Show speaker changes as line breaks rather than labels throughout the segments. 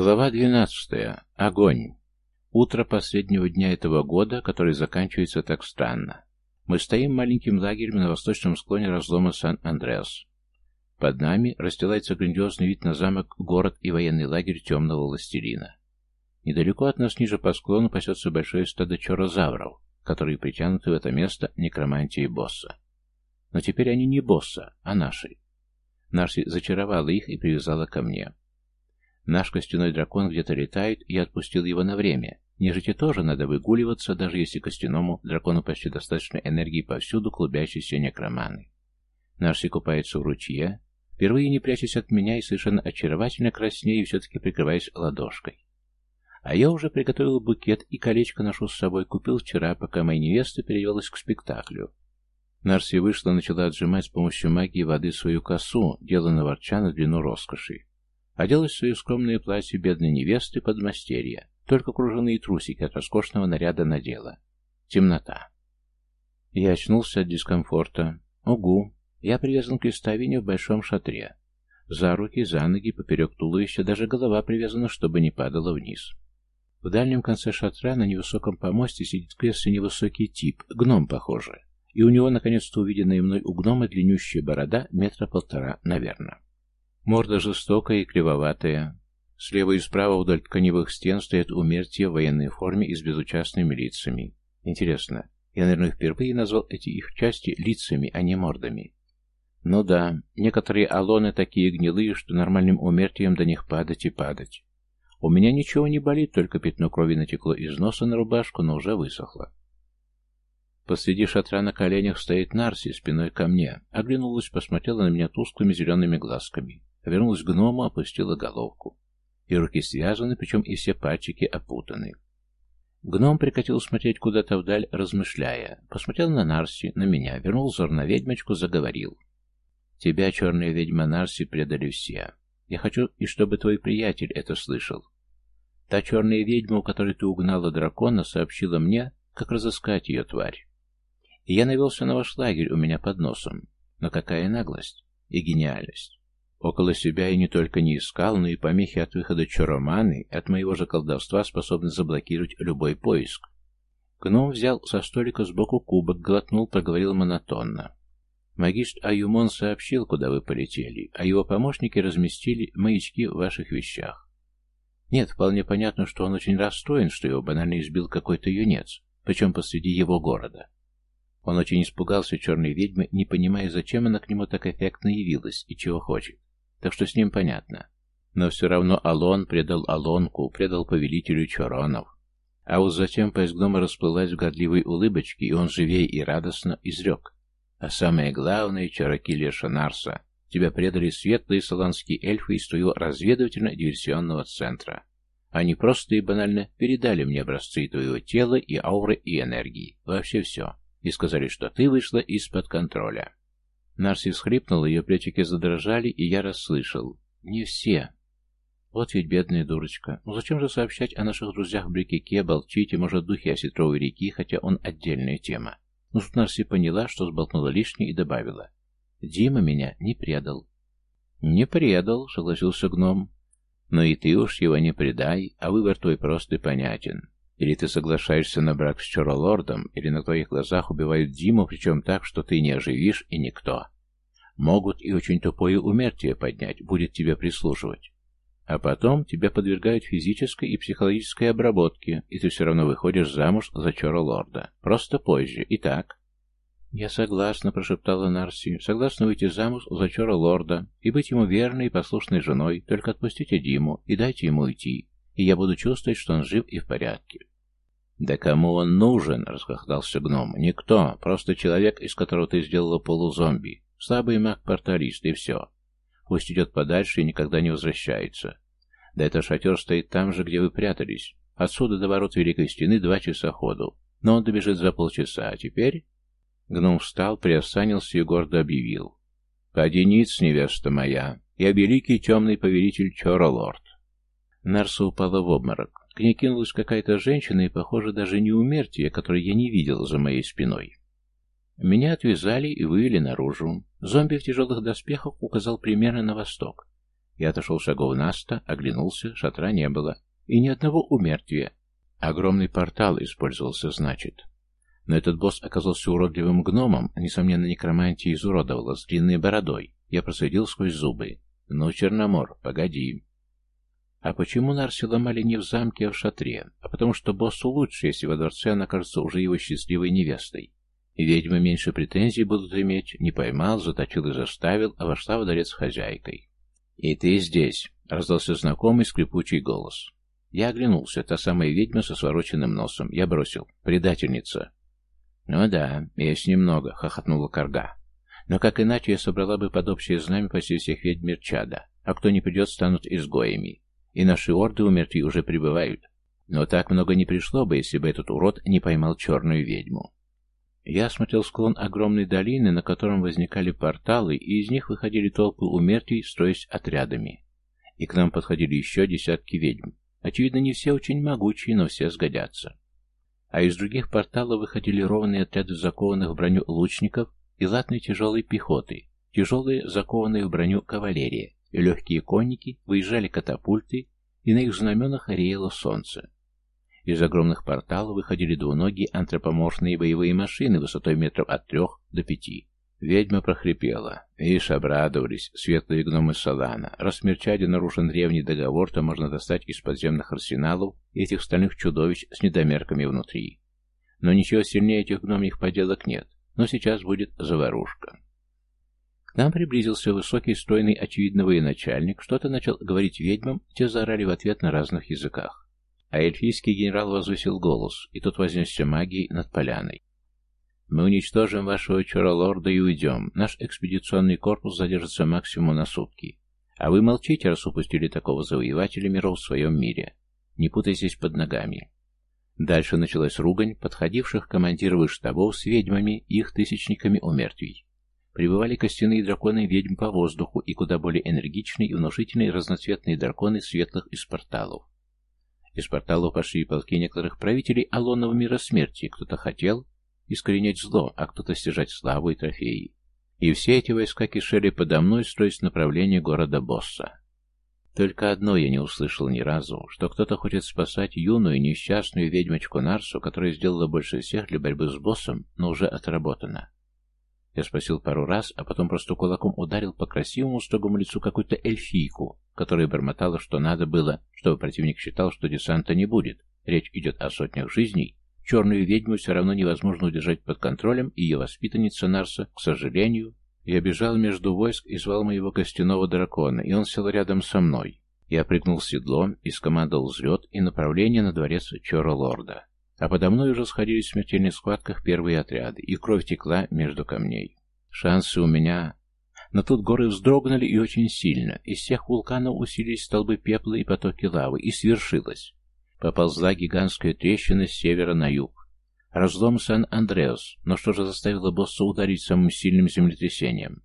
Глава 12. Огонь. Утро последнего дня этого года, который заканчивается так странно. Мы стоим маленьким лагерем на восточном склоне разлома Сан-Андреас. Под нами расстилается грандиозный вид на замок, город и военный лагерь темного властелина. Недалеко от нас ниже по склону пасется большое стадо чорозавров, которые притянуты в это место некромантией босса. Но теперь они не босса, а наши. Нарси зачаровала их и привязала ко мне. Наш костяной дракон где-то летает, и отпустил его на время. Нежити тоже надо выгуливаться, даже если костяному дракону почти достаточно энергии повсюду клубящейся некроманы. Нарси купается в ручье, впервые не прячась от меня и совершенно очаровательно краснее, и все-таки прикрываясь ладошкой. А я уже приготовил букет и колечко ношу с собой, купил вчера, пока моя невеста переодевалась к спектаклю. Нарси вышла, начала отжимать с помощью магии воды свою косу, делая ворча на длину роскоши. Оделась в свое скромное платье бедной невесты под мастерья, только кружевные трусики от роскошного наряда надела. Темнота. Я очнулся от дискомфорта. Угу. Я привязан к крестовине в большом шатре. За руки, за ноги, поперек туловища, даже голова привязана, чтобы не падала вниз. В дальнем конце шатра на невысоком помосте сидит в кресле невысокий тип, гном, похоже. И у него, наконец-то, увиденная мной у гнома длиннющая борода, метра полтора, наверное. Морда жестокая и кривоватая. Слева и справа вдоль тканевых стен стоят умертия в военной форме и с безучастными лицами. Интересно, я, наверное, впервые назвал эти их части лицами, а не мордами. Ну да, некоторые алоны такие гнилые, что нормальным умертием до них падать и падать. У меня ничего не болит, только пятно крови натекло из носа на рубашку, но уже высохло. Посреди шатра на коленях стоит Нарси спиной ко мне. Оглянулась, посмотрела на меня тусклыми зелеными глазками. Вернулась к гному, опустила головку. И руки связаны, причем и все пальчики опутаны. Гном прекратил смотреть куда-то вдаль, размышляя. Посмотрел на Нарси, на меня, вернул взор на ведьмочку, заговорил. «Тебя, черная ведьма Нарси, предали все. Я хочу, и чтобы твой приятель это слышал. Та черная ведьма, у которой ты угнала дракона, сообщила мне, как разыскать ее тварь. И я навелся на ваш лагерь у меня под носом. Но какая наглость и гениальность. Около себя я не только не искал, но и помехи от выхода чароманы от моего же колдовства способны заблокировать любой поиск. Гном взял со столика сбоку кубок, глотнул, проговорил монотонно. Магист Аюмон сообщил, куда вы полетели, а его помощники разместили маячки в ваших вещах. Нет, вполне понятно, что он очень расстроен, что его банально избил какой-то юнец, причем посреди его города. Он очень испугался черной ведьмы, не понимая, зачем она к нему так эффектно явилась и чего хочет так что с ним понятно. Но все равно Алон предал Алонку, предал повелителю Чоронов. А вот затем поезд гнома расплылась в годливой улыбочке, и он живее и радостно изрек. А самое главное, Чаракилия Шанарса, тебя предали светлые саланские эльфы из твоего разведывательно-диверсионного центра. Они просто и банально передали мне образцы твоего тела и ауры и энергии, вообще все, и сказали, что ты вышла из-под контроля. Нарси всхлипнула, ее плечики задрожали, и я расслышал. «Не все». Вот ведь бедная дурочка. Ну зачем же сообщать о наших друзьях в Брикике, Болчите, может, духе Осетровой реки, хотя он отдельная тема. Ну тут Нарси поняла, что сболтнула лишнее и добавила. Дима меня не предал. Не предал, согласился гном. Но и ты уж его не предай, а выбор твой прост и понятен. Или ты соглашаешься на брак с Чоролордом, или на твоих глазах убивают Диму, причем так, что ты не оживишь и никто. Могут и очень тупое умертие поднять, будет тебе прислуживать. А потом тебя подвергают физической и психологической обработке, и ты все равно выходишь замуж за Чоролорда. Просто позже. И так. «Я согласна», — прошептала Нарси. «Согласна выйти замуж за Чоролорда и быть ему верной и послушной женой. Только отпустите Диму и дайте ему уйти, и я буду чувствовать, что он жив и в порядке». «Да кому он нужен?» — расхохотался гном. «Никто. Просто человек, из которого ты сделала полузомби. Слабый маг-порталист, и все. Пусть идет подальше и никогда не возвращается. Да это шатер стоит там же, где вы прятались. Отсюда до ворот Великой Стены два часа ходу. Но он добежит за полчаса, а теперь...» Гном встал, приосанился и гордо объявил. «Подениц, невеста моя, я великий темный повелитель Чоролорд». Нарса упала в обморок. К ней кинулась какая-то женщина, и, похоже, даже не умертие, которой я не видел за моей спиной. Меня отвязали и вывели наружу. Зомби в тяжелых доспехах указал примерно на восток. Я отошел шагов на сто, оглянулся, шатра не было. И ни одного умертвия. Огромный портал использовался, значит. Но этот босс оказался уродливым гномом, несомненно, некромантия изуродовала, с длинной бородой. Я просветил сквозь зубы. «Ну, Черномор, погоди». А почему Нарси ломали не в замке, а в шатре? А потому что боссу лучше, если во дворце она кажется уже его счастливой невестой. Ведьмы меньше претензий будут иметь. Не поймал, заточил и заставил, а вошла в дворец хозяйкой. «И ты здесь!» — раздался знакомый скрипучий голос. Я оглянулся. Та самая ведьма со свороченным носом. Я бросил. «Предательница!» «Ну да, есть немного», — хохотнула Карга. «Но как иначе я собрала бы под общее знамя почти всех ведьм Мерчада, а кто не придет, станут изгоями. И наши орды у мертвей уже прибывают. Но так много не пришло бы, если бы этот урод не поймал черную ведьму». Я осмотрел склон огромной долины, на котором возникали порталы, и из них выходили толпы у мертвей, строясь отрядами. И к нам подходили еще десятки ведьм. Очевидно, не все очень могучие, но все сгодятся а из других порталов выходили ровные отряды закованных в броню лучников и латной тяжелой пехоты, тяжелые закованные в броню кавалерия легкие конники, выезжали катапульты, и на их знаменах реяло солнце. Из огромных порталов выходили двуногие антропоморфные боевые машины высотой метров от трех до пяти. Ведьма прохрипела. Ишь, обрадовались светлые гномы Салана. Раз в нарушен древний договор, то можно достать из подземных арсеналов этих стальных чудовищ с недомерками внутри. Но ничего сильнее этих гномьих поделок нет. Но сейчас будет заварушка. Нам приблизился высокий, стройный, очевидно, военачальник, что-то начал говорить ведьмам, те заорали в ответ на разных языках. А эльфийский генерал возвысил голос, и тут вознесся магией над поляной. Мы уничтожим вашего Чоролорда и уйдем. Наш экспедиционный корпус задержится максимум на сутки. А вы молчите, раз упустили такого завоевателя миров в своем мире. Не путайтесь под ногами. Дальше началась ругань подходивших командиров штабов с ведьмами и их тысячниками у мертвей. Прибывали костяные драконы ведьм по воздуху и куда более энергичные и внушительные разноцветные драконы светлых из порталов. Из порталов пошли полки некоторых правителей Алонного мира смерти. Кто-то хотел, искоренять зло, а кто-то стяжать славу и трофеи. И все эти войска кишели подо мной, строясь в направлении города Босса. Только одно я не услышал ни разу, что кто-то хочет спасать юную, несчастную ведьмочку Нарсу, которая сделала больше всех для борьбы с боссом, но уже отработана. Я спросил пару раз, а потом просто кулаком ударил по красивому строгому лицу какую-то эльфийку, которая бормотала, что надо было, чтобы противник считал, что десанта не будет. Речь идет о сотнях жизней, Черную ведьму все равно невозможно удержать под контролем, и ее воспитанница Нарса, к сожалению, я бежал между войск и звал моего костяного дракона, и он сел рядом со мной. Я прыгнул в седло и скомандовал взлет и направление на дворец Чора Лорда. А подо мной уже сходились в смертельных схватках первые отряды, и кровь текла между камней. Шансы у меня... Но тут горы вздрогнули и очень сильно. Из всех вулканов усилились столбы пепла и потоки лавы, и свершилось. Поползла гигантская трещина с севера на юг. Разлом Сан-Андреас, но что же заставило босса ударить самым сильным землетрясением?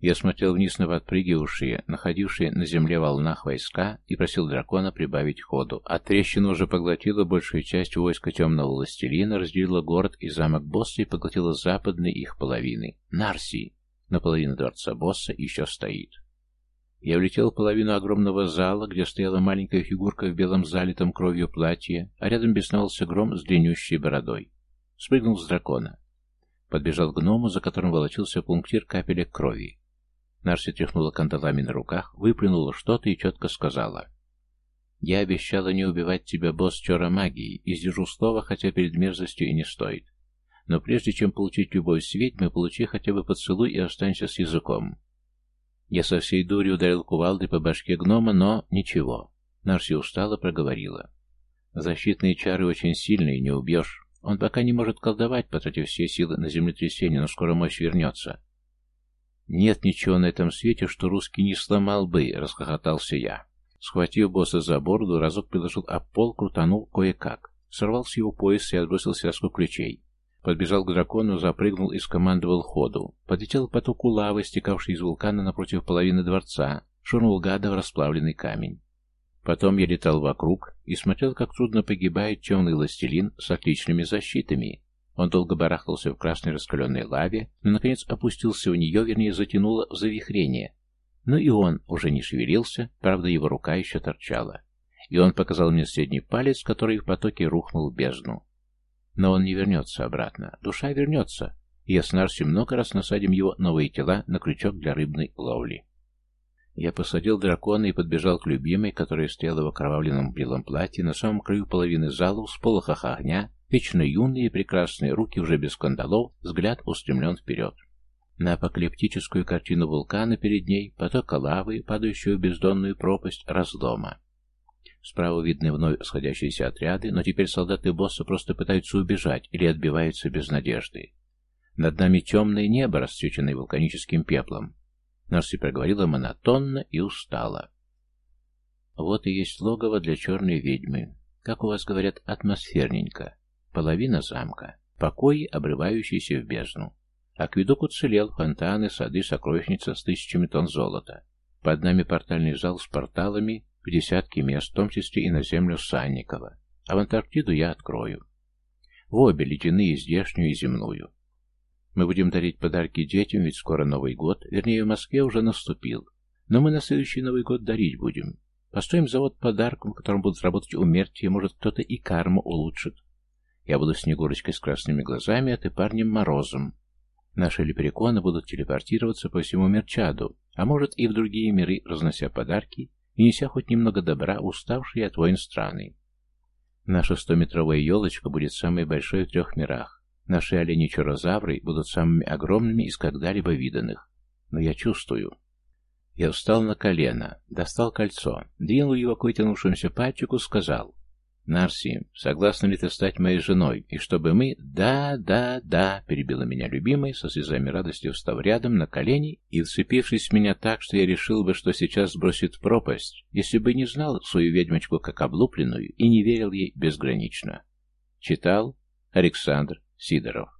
Я смотрел вниз на подпрыгивавшие, находившие на земле волнах войска и просил дракона прибавить ходу. А трещина уже поглотила большую часть войска темного властелина, разделила город и замок босса и поглотила западные их половины. Нарси! Наполовина дворца босса еще стоит. Я влетел в половину огромного зала, где стояла маленькая фигурка в белом залитом кровью платье, а рядом бесновался гром с длиннющей бородой. Спрыгнул с дракона. Подбежал к гному, за которым волочился пунктир капелек крови. Нарси тряхнула кандалами на руках, выплюнула что-то и четко сказала. «Я обещала не убивать тебя, босс Чора магии, и сдержу слово, хотя перед мерзостью и не стоит. Но прежде чем получить любовь с ведьмой, получи хотя бы поцелуй и останься с языком. Я со всей дури ударил кувалдой по башке гнома, но ничего. Нарси устало проговорила. Защитные чары очень сильные, не убьешь. Он пока не может колдовать, потратив все силы на землетрясение, но скоро мощь вернется. Нет ничего на этом свете, что русский не сломал бы, расхохотался я. Схватив босса за бороду, разок приложил об пол, крутанул кое-как. Сорвал с его пояса и отбросил связку ключей. Подбежал к дракону, запрыгнул и скомандовал ходу. Подлетел к потоку лавы, стекавшей из вулкана напротив половины дворца, шурнул гада в расплавленный камень. Потом я летал вокруг и смотрел, как трудно погибает темный властелин с отличными защитами. Он долго барахтался в красной раскаленной лаве, но, наконец, опустился в нее, вернее, затянуло в завихрение. Но и он уже не шевелился, правда, его рука еще торчала. И он показал мне средний палец, который в потоке рухнул в бездну. Но он не вернется обратно. Душа вернется, и я с Нарси много раз насадим его новые тела на крючок для рыбной ловли. Я посадил дракона и подбежал к любимой, которая стояла в окровавленном белом платье на самом краю половины зала в сполохах огня, вечно юные и прекрасные руки уже без скандалов, взгляд устремлен вперед. На апокалиптическую картину вулкана перед ней, потока лавы, падающую в бездонную пропасть разлома. Справа видны вновь сходящиеся отряды, но теперь солдаты босса просто пытаются убежать или отбиваются без надежды. Над нами темное небо, расцвеченное вулканическим пеплом. Нарси проговорила монотонно и устала. Вот и есть логово для черной ведьмы. Как у вас говорят, атмосферненько. Половина замка. Покои, обрывающиеся в бездну. Акведук уцелел, фонтаны, сады, сокровищница с тысячами тонн золота. Под нами портальный зал с порталами в десятки мест, в том числе и на землю Санникова. А в Антарктиду я открою. В обе, ледяные, здешнюю и земную. Мы будем дарить подарки детям, ведь скоро Новый год, вернее, в Москве уже наступил. Но мы на следующий Новый год дарить будем. Построим завод подарком, в котором будут работать умертие, может, кто-то и карму улучшит. Я буду Снегурочкой с красными глазами, а ты парнем Морозом. Наши лепериконы будут телепортироваться по всему Мерчаду, а может и в другие миры, разнося подарки и неся хоть немного добра, уставшие от войн страны. Наша стометровая елочка будет самой большой в трех мирах. Наши олени-чурозавры будут самыми огромными из когда-либо виданных. Но я чувствую. Я встал на колено, достал кольцо, двинул его к вытянувшемуся пальчику, сказал. «Нарси, согласна ли ты стать моей женой, и чтобы мы...» «Да, да, да», — перебила меня любимая, со слезами радости встав рядом на колени и вцепившись в меня так, что я решил бы, что сейчас сбросит пропасть, если бы не знал свою ведьмочку как облупленную и не верил ей безгранично. Читал Александр Сидоров